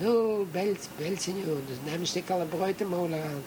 Nu, Belz, Belz in Juden, das nehmen sich alle Bräute mal an.